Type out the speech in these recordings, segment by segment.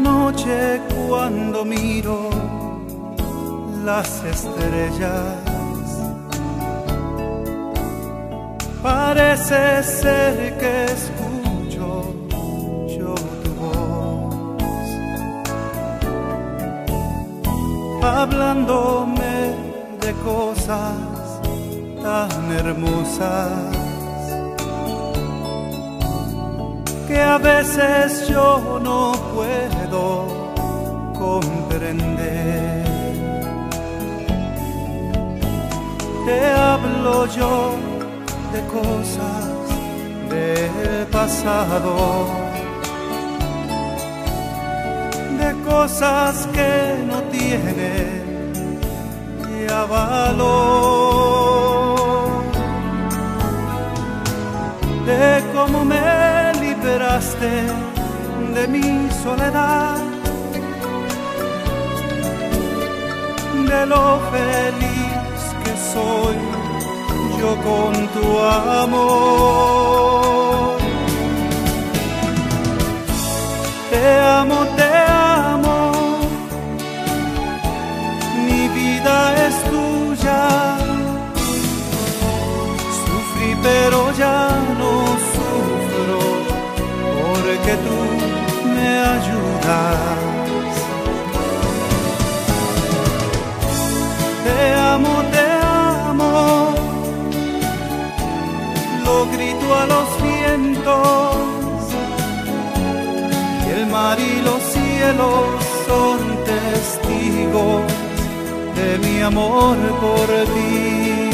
Noche cuando miro las estrellas, parece ser que escucho yo tu voz, hablándome de cosas tan hermosas que a veces yo no puedo comprender. Te hablo yo de cosas del pasado, de cosas que no tienen ya valor, de cómo me de mi soledad, de lo feliz que soy yo con tu amor. Te amo, te Te amo, te amo, lo grito a los vientos, y el mar y los cielos son testigos de mi amor por ti.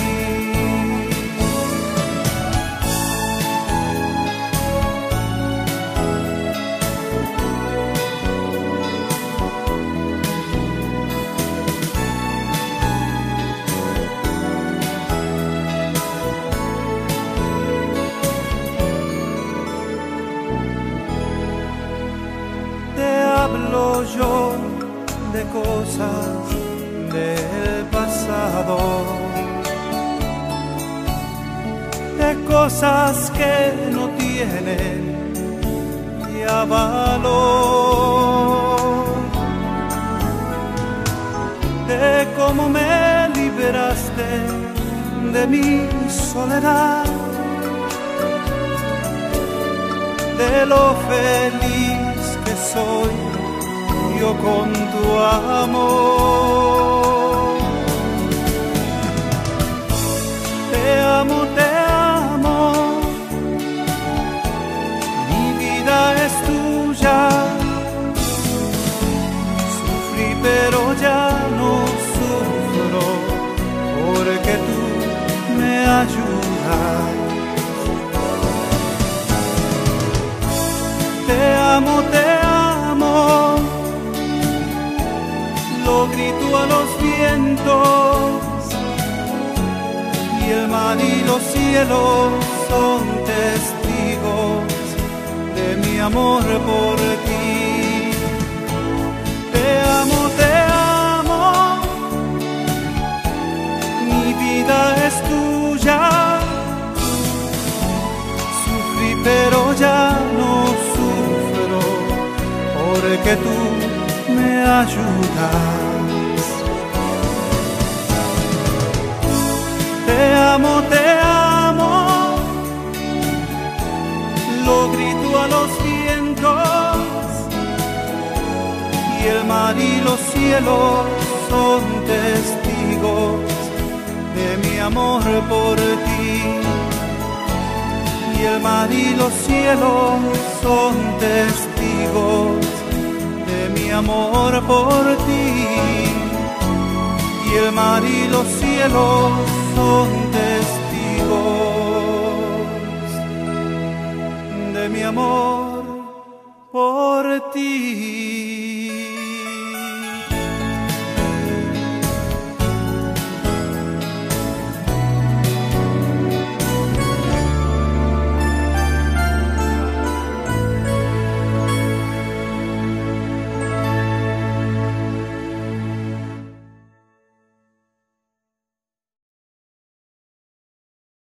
De cosas del pasado, de cosas que no tienen ya valor, de cómo me liberaste de mi soledad, de lo feliz que soy con tu amor. Te amo, te amo, mi vida es tuya. Sufrí pero ya no sufro porque tú me ayudas. Te amo, vientos y el mar y los cielos son testigos de mi amor por ti. Te amo, te amo, mi vida es tuya. Sufrí pero ya no sufro porque tú me ayudas. Mar y los cielos son testigos de mi amor por ti. Y el mar y los cielos son testigos mi amor por ti. Y el mar y los cielos son testigos de mi amor por ti.